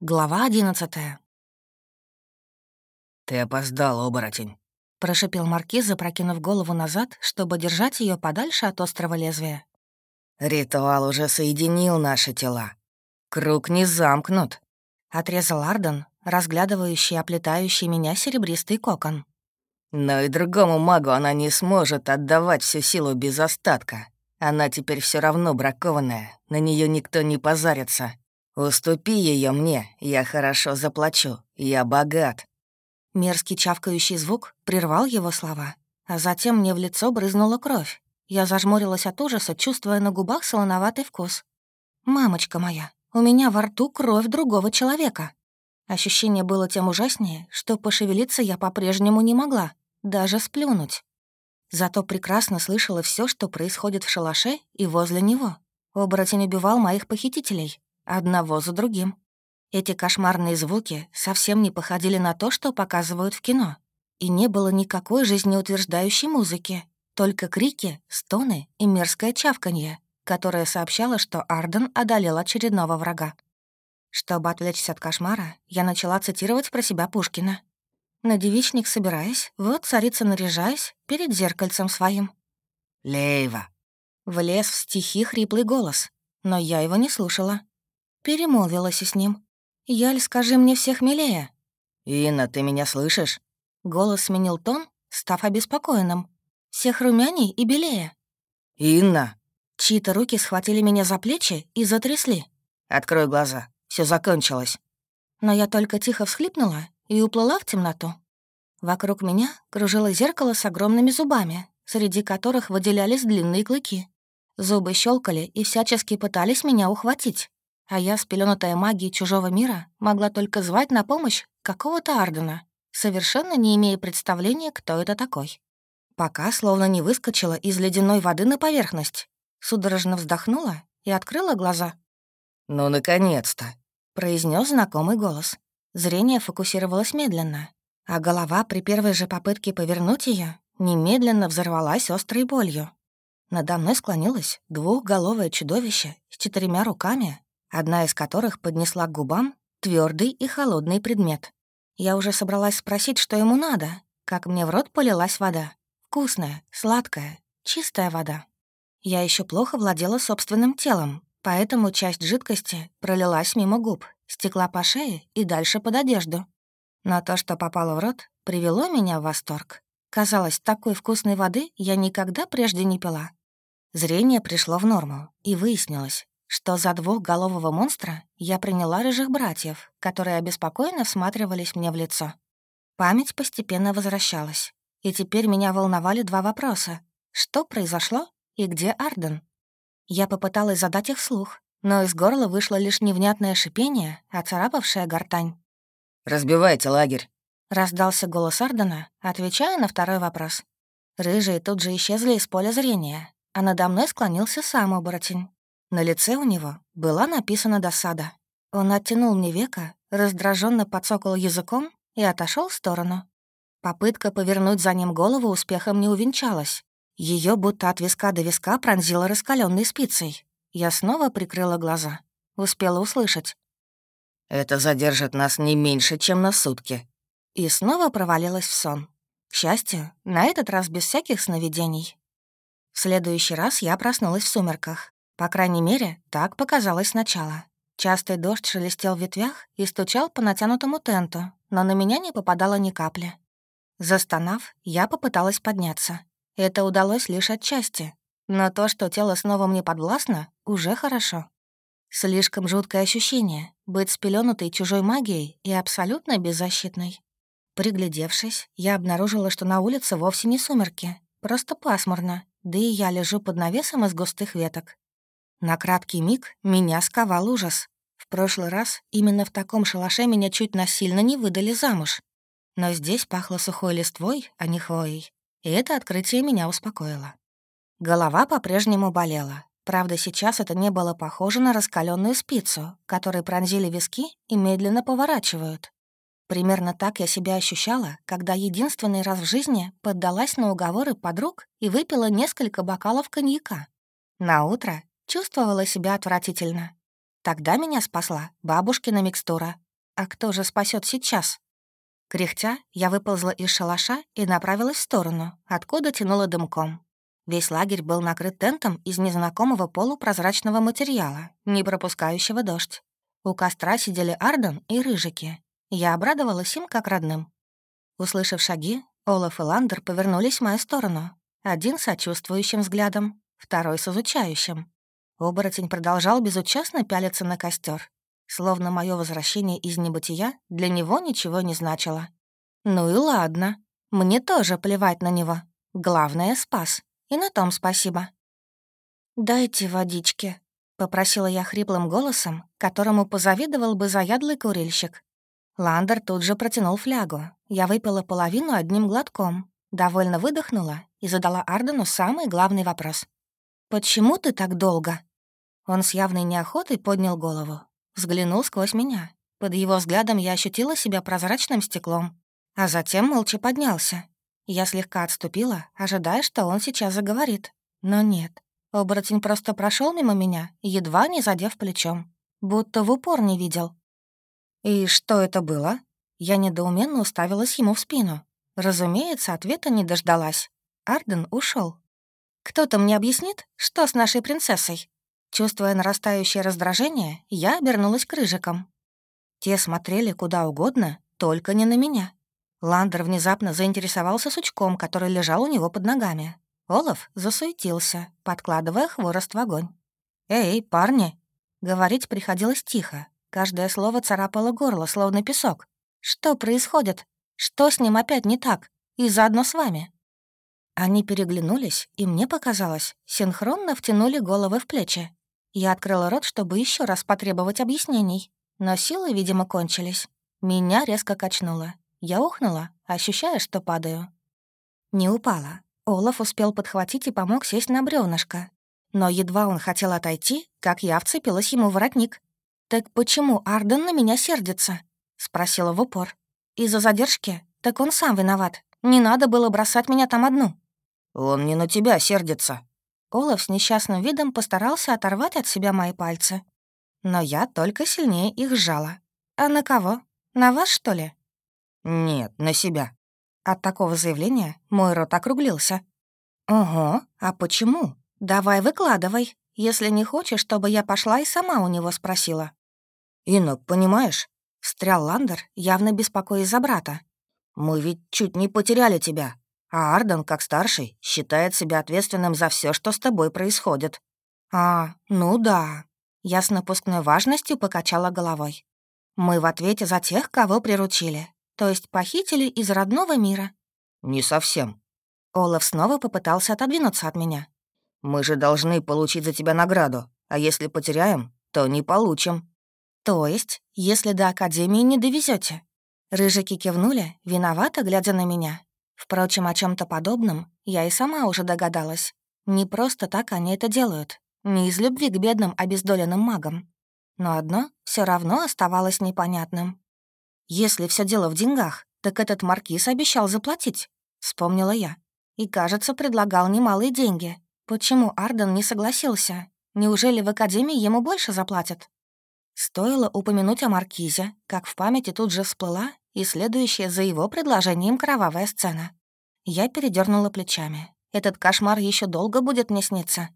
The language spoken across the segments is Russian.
Глава одиннадцатая. «Ты опоздал, оборотень», — прошипел маркиз, запрокинув голову назад, чтобы держать ее подальше от острого лезвия. «Ритуал уже соединил наши тела. Круг не замкнут», — отрезал Арден, разглядывающий оплетающий меня серебристый кокон. «Но и другому магу она не сможет отдавать всю силу без остатка. Она теперь все равно бракованная, на нее никто не позарится. «Уступи ее мне, я хорошо заплачу, я богат». Мерзкий чавкающий звук прервал его слова, а затем мне в лицо брызнула кровь. Я зажмурилась от ужаса, чувствуя на губах солоноватый вкус. «Мамочка моя, у меня во рту кровь другого человека». Ощущение было тем ужаснее, что пошевелиться я по-прежнему не могла, даже сплюнуть. Зато прекрасно слышала все, что происходит в шалаше и возле него. Оборотень убивал моих похитителей, одного за другим. Эти кошмарные звуки совсем не походили на то, что показывают в кино. И не было никакой жизнеутверждающей музыки, только крики, стоны и мерзкое чавканье, которое сообщало, что Арден одолел очередного врага. Чтобы отвлечься от кошмара, я начала цитировать про себя Пушкина. На девичник собираясь, вот царица наряжаясь, перед зеркальцем своим. «Лейва!» Влез в стихи хриплый голос, но я его не слушала. Перемолвилась с ним. «Яль, скажи мне всех милее». «Инна, ты меня слышишь?» Голос сменил тон, став обеспокоенным. «Всех румяней и белее». «Инна!» Чьи-то руки схватили меня за плечи и затрясли. «Открой глаза, все закончилось». Но я только тихо всхлипнула и уплыла в темноту. Вокруг меня кружило зеркало с огромными зубами, среди которых выделялись длинные клыки. Зубы щелкали и всячески пытались меня ухватить а я, спеленутая магией чужого мира, могла только звать на помощь какого-то Ардена, совершенно не имея представления, кто это такой. Пока словно не выскочила из ледяной воды на поверхность, судорожно вздохнула и открыла глаза. «Ну, наконец-то!» — произнес знакомый голос. Зрение фокусировалось медленно, а голова при первой же попытке повернуть ее немедленно взорвалась острой болью. Надо мной склонилось двухголовое чудовище с четырьмя руками одна из которых поднесла к губам твердый и холодный предмет. Я уже собралась спросить, что ему надо, как мне в рот полилась вода. Вкусная, сладкая, чистая вода. Я еще плохо владела собственным телом, поэтому часть жидкости пролилась мимо губ, стекла по шее и дальше под одежду. Но то, что попало в рот, привело меня в восторг. Казалось, такой вкусной воды я никогда прежде не пила. Зрение пришло в норму, и выяснилось, что за двухголового монстра я приняла рыжих братьев, которые обеспокоенно всматривались мне в лицо. Память постепенно возвращалась, и теперь меня волновали два вопроса. Что произошло и где Арден? Я попыталась задать их вслух, но из горла вышло лишь невнятное шипение, оцарапавшее гортань. «Разбивайте лагерь», — раздался голос Ардена, отвечая на второй вопрос. Рыжие тут же исчезли из поля зрения, а надо мной склонился сам оборотень. На лице у него была написана досада. Он оттянул мне века, раздраженно подсокал языком и отошел в сторону. Попытка повернуть за ним голову успехом не увенчалась. Ее будто от виска до виска пронзила раскаленной спицей. Я снова прикрыла глаза. Успела услышать. «Это задержит нас не меньше, чем на сутки». И снова провалилась в сон. К счастью, на этот раз без всяких сновидений. В следующий раз я проснулась в сумерках. По крайней мере, так показалось сначала. Частый дождь шелестел в ветвях и стучал по натянутому тенту, но на меня не попадало ни капли. Застонав, я попыталась подняться. Это удалось лишь отчасти. Но то, что тело снова мне подвластно, уже хорошо. Слишком жуткое ощущение — быть спеленутой чужой магией и абсолютно беззащитной. Приглядевшись, я обнаружила, что на улице вовсе не сумерки, просто пасмурно, да и я лежу под навесом из густых веток. На краткий миг меня сковал ужас. В прошлый раз именно в таком шалаше меня чуть насильно не выдали замуж. Но здесь пахло сухой листвой, а не хвоей. И это открытие меня успокоило. Голова по-прежнему болела. Правда, сейчас это не было похоже на раскаленную спицу, которой пронзили виски и медленно поворачивают. Примерно так я себя ощущала, когда единственный раз в жизни поддалась на уговоры подруг и выпила несколько бокалов коньяка. На утро Чувствовала себя отвратительно. Тогда меня спасла бабушкина микстура, А кто же спасет сейчас? Кряхтя, я выползла из шалаша и направилась в сторону, откуда тянула дымком. Весь лагерь был накрыт тентом из незнакомого полупрозрачного материала, не пропускающего дождь. У костра сидели Арден и Рыжики. Я обрадовалась им как родным. Услышав шаги, Олаф и Ландер повернулись в мою сторону. Один с сочувствующим взглядом, второй с изучающим. Оборотень продолжал безучастно пялиться на костер, словно мое возвращение из небытия для него ничего не значило. Ну и ладно, мне тоже плевать на него. Главное — спас. И на том спасибо. «Дайте водички», — попросила я хриплым голосом, которому позавидовал бы заядлый курильщик. Ландер тут же протянул флягу. Я выпила половину одним глотком, довольно выдохнула и задала Ардену самый главный вопрос. «Почему ты так долго?» Он с явной неохотой поднял голову, взглянул сквозь меня. Под его взглядом я ощутила себя прозрачным стеклом, а затем молча поднялся. Я слегка отступила, ожидая, что он сейчас заговорит. Но нет, оборотень просто прошел мимо меня, едва не задев плечом, будто в упор не видел. «И что это было?» Я недоуменно уставилась ему в спину. Разумеется, ответа не дождалась. Арден ушел. «Кто-то мне объяснит, что с нашей принцессой?» Чувствуя нарастающее раздражение, я обернулась к рыжикам. Те смотрели куда угодно, только не на меня. Ландер внезапно заинтересовался сучком, который лежал у него под ногами. Олаф засуетился, подкладывая хворост в огонь. «Эй, парни!» Говорить приходилось тихо, Каждое слово царапало горло, словно песок. «Что происходит? Что с ним опять не так? И заодно с вами?» Они переглянулись, и мне показалось, синхронно втянули головы в плечи. Я открыла рот, чтобы еще раз потребовать объяснений, но силы, видимо, кончились. Меня резко качнуло. Я ухнула, ощущая, что падаю. Не упала. Олаф успел подхватить и помог сесть на бревнышко. Но едва он хотел отойти, как я вцепилась ему в воротник. «Так почему Арден на меня сердится?» — спросила в упор. «Из-за задержки? Так он сам виноват. Не надо было бросать меня там одну». «Он не на тебя сердится». Олаф с несчастным видом постарался оторвать от себя мои пальцы. Но я только сильнее их сжала. «А на кого? На вас, что ли?» «Нет, на себя». От такого заявления мой рот округлился. «Ого, а почему? Давай выкладывай, если не хочешь, чтобы я пошла и сама у него спросила». «Инок, понимаешь?» — встрял Ландер, явно беспокоясь за брата. «Мы ведь чуть не потеряли тебя, а Арден, как старший, считает себя ответственным за все, что с тобой происходит». «А, ну да». Я с напускной важностью покачала головой. «Мы в ответе за тех, кого приручили, то есть похитили из родного мира». «Не совсем». Олаф снова попытался отодвинуться от меня. «Мы же должны получить за тебя награду, а если потеряем, то не получим». «То есть, если до Академии не довезете? Рыжики кивнули, виновато глядя на меня. Впрочем, о чем то подобном я и сама уже догадалась. Не просто так они это делают. Не из любви к бедным обездоленным магам. Но одно все равно оставалось непонятным. «Если все дело в деньгах, так этот маркиз обещал заплатить», — вспомнила я. «И, кажется, предлагал немалые деньги. Почему Арден не согласился? Неужели в Академии ему больше заплатят?» Стоило упомянуть о Маркизе, как в памяти тут же всплыла и следующая за его предложением кровавая сцена. Я передернула плечами. Этот кошмар еще долго будет мне сниться.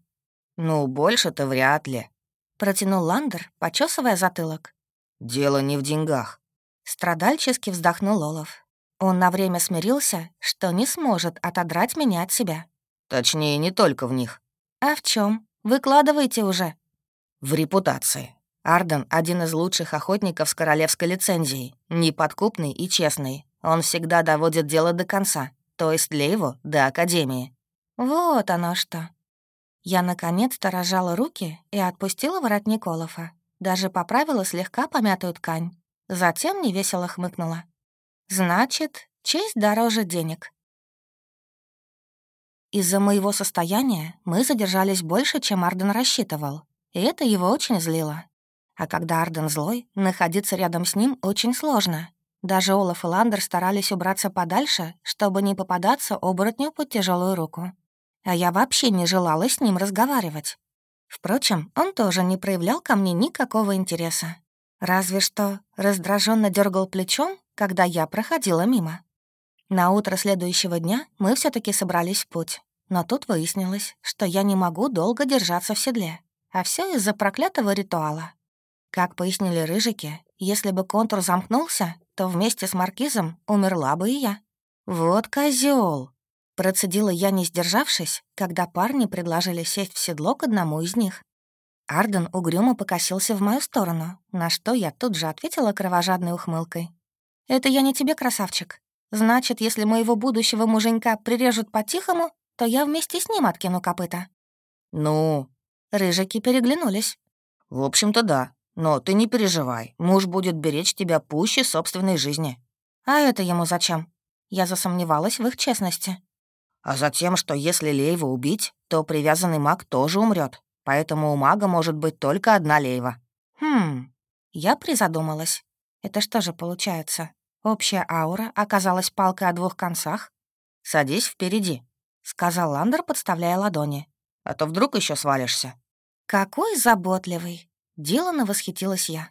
«Ну, больше-то вряд ли», — протянул Ландер, почесывая затылок. «Дело не в деньгах». Страдальчески вздохнул Олов. Он на время смирился, что не сможет отодрать меня от себя. Точнее, не только в них. «А в чем? Выкладывайте уже». «В репутации. Арден — один из лучших охотников с королевской лицензией, неподкупный и честный. Он всегда доводит дело до конца, то есть для его — до Академии. Вот оно что. Я наконец-то рожала руки и отпустила воротник Олафа. Даже поправила слегка помятую ткань. Затем невесело хмыкнула. «Значит, честь дороже денег». Из-за моего состояния мы задержались больше, чем Арден рассчитывал, и это его очень злило. А когда Арден злой, находиться рядом с ним очень сложно. Даже Олаф и Ландер старались убраться подальше, чтобы не попадаться оборотню под тяжелую руку. А я вообще не желала с ним разговаривать. Впрочем, он тоже не проявлял ко мне никакого интереса. Разве что раздраженно дергал плечом, когда я проходила мимо. На утро следующего дня мы все таки собрались в путь. Но тут выяснилось, что я не могу долго держаться в седле. А все из-за проклятого ритуала. Как пояснили рыжики, если бы контур замкнулся, то вместе с маркизом умерла бы и я. «Вот козел! Процедила я, не сдержавшись, когда парни предложили сесть в седло к одному из них. Арден угрюмо покосился в мою сторону, на что я тут же ответила кровожадной ухмылкой. «Это я не тебе, красавчик. Значит, если моего будущего муженька прирежут по-тихому, то я вместе с ним откину копыта». «Ну?» Рыжики переглянулись. «В общем-то, да. Но ты не переживай, муж будет беречь тебя пуще собственной жизни». «А это ему зачем?» Я засомневалась в их честности. «А затем, что если Лейва убить, то привязанный маг тоже умрет, поэтому у мага может быть только одна Лейва». «Хм...» Я призадумалась. Это что же получается? Общая аура оказалась палкой о двух концах? «Садись впереди», — сказал Ландер, подставляя ладони. «А то вдруг еще свалишься». «Какой заботливый!» Делано восхитилась я.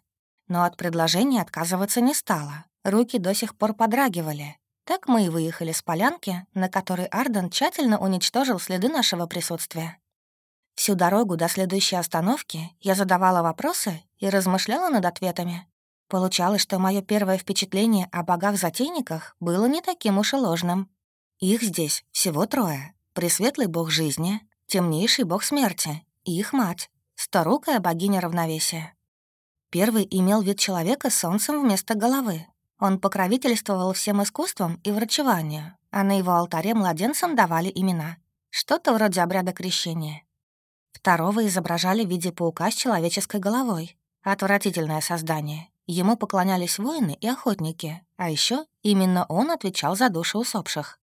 Но от предложения отказываться не стала. Руки до сих пор подрагивали. Так мы и выехали с полянки, на которой Арден тщательно уничтожил следы нашего присутствия. Всю дорогу до следующей остановки я задавала вопросы и размышляла над ответами. Получалось, что мое первое впечатление о богах-затейниках было не таким уж и ложным. Их здесь всего трое. Пресветлый бог жизни, темнейший бог смерти и их мать, Старукая богиня равновесия. Первый имел вид человека с солнцем вместо головы. Он покровительствовал всем искусствам и врачеванию, а на его алтаре младенцам давали имена. Что-то вроде обряда крещения. Второго изображали в виде паука с человеческой головой. Отвратительное создание. Ему поклонялись воины и охотники, а еще именно он отвечал за души усопших.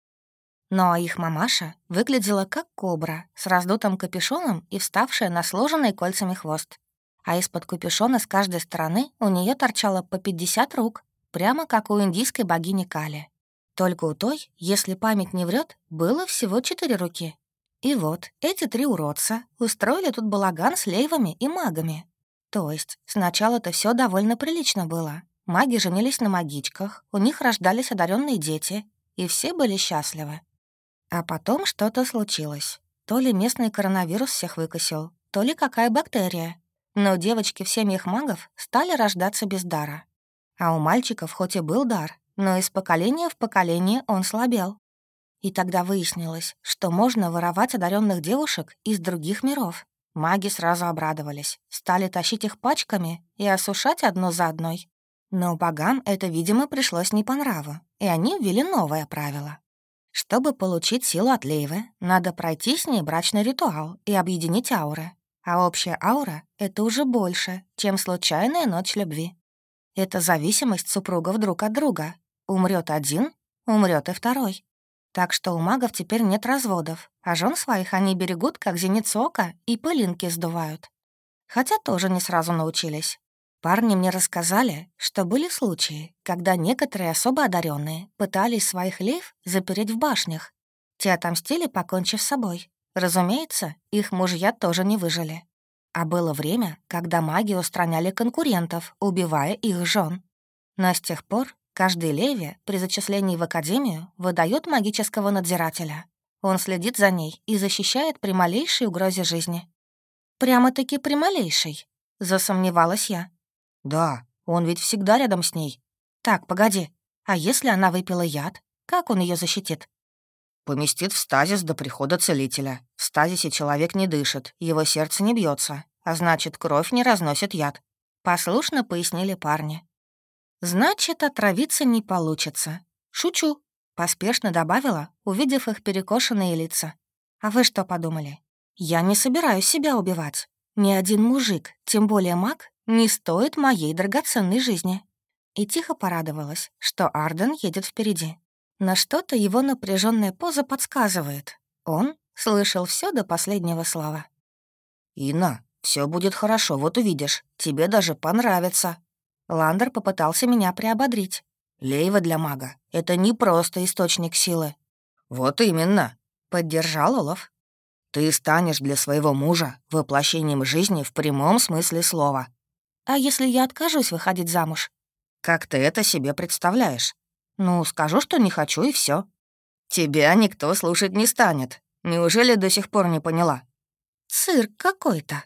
Но их мамаша выглядела как кобра с раздутым капюшоном и вставшая на сложенный кольцами хвост. А из-под капюшона с каждой стороны у нее торчало по 50 рук, прямо как у индийской богини Кали. Только у той, если память не врет, было всего четыре руки. И вот эти три уродца устроили тут балаган с лейвами и магами. То есть сначала-то все довольно прилично было. Маги женились на магичках, у них рождались одаренные дети, и все были счастливы. А потом что-то случилось. То ли местный коронавирус всех выкосил, то ли какая бактерия. Но девочки в семьях магов стали рождаться без дара. А у мальчиков хоть и был дар, но из поколения в поколение он слабел. И тогда выяснилось, что можно воровать одаренных девушек из других миров. Маги сразу обрадовались, стали тащить их пачками и осушать одну за одной. Но богам это, видимо, пришлось не по нраву, и они ввели новое правило. Чтобы получить силу от Лейвы, надо пройти с ней брачный ритуал и объединить ауры. А общая аура — это уже больше, чем случайная ночь любви. Это зависимость супругов друг от друга. Умрет один, умрет и второй. Так что у магов теперь нет разводов, а жен своих они берегут, как зеницу ока, и пылинки сдувают. Хотя тоже не сразу научились. Парни мне рассказали, что были случаи, когда некоторые особо одаренные пытались своих лев запереть в башнях. Те отомстили, покончив с собой. Разумеется, их мужья тоже не выжили. А было время, когда маги устраняли конкурентов, убивая их жен. Но с тех пор каждый леви при зачислении в академию выдает магического надзирателя. Он следит за ней и защищает при малейшей угрозе жизни. Прямо-таки при малейшей, засомневалась я. «Да, он ведь всегда рядом с ней». «Так, погоди. А если она выпила яд? Как он ее защитит?» «Поместит в стазис до прихода целителя. В стазисе человек не дышит, его сердце не бьется, а значит, кровь не разносит яд», — послушно пояснили парни. «Значит, отравиться не получится. Шучу», — поспешно добавила, увидев их перекошенные лица. «А вы что подумали? Я не собираюсь себя убивать. Ни один мужик, тем более маг, не стоит моей драгоценной жизни. И тихо порадовалась, что Арден едет впереди. На что-то его напряженная поза подсказывает. Он слышал все до последнего слова. «Инна, все будет хорошо, вот увидишь. Тебе даже понравится». Ландер попытался меня приободрить. «Лейва для мага — это не просто источник силы». «Вот именно», — поддержал Олаф. «Ты станешь для своего мужа воплощением жизни в прямом смысле слова. А если я откажусь выходить замуж? Как ты это себе представляешь? Ну, скажу, что не хочу, и все. Тебя никто слушать не станет. Неужели до сих пор не поняла? Цирк какой-то.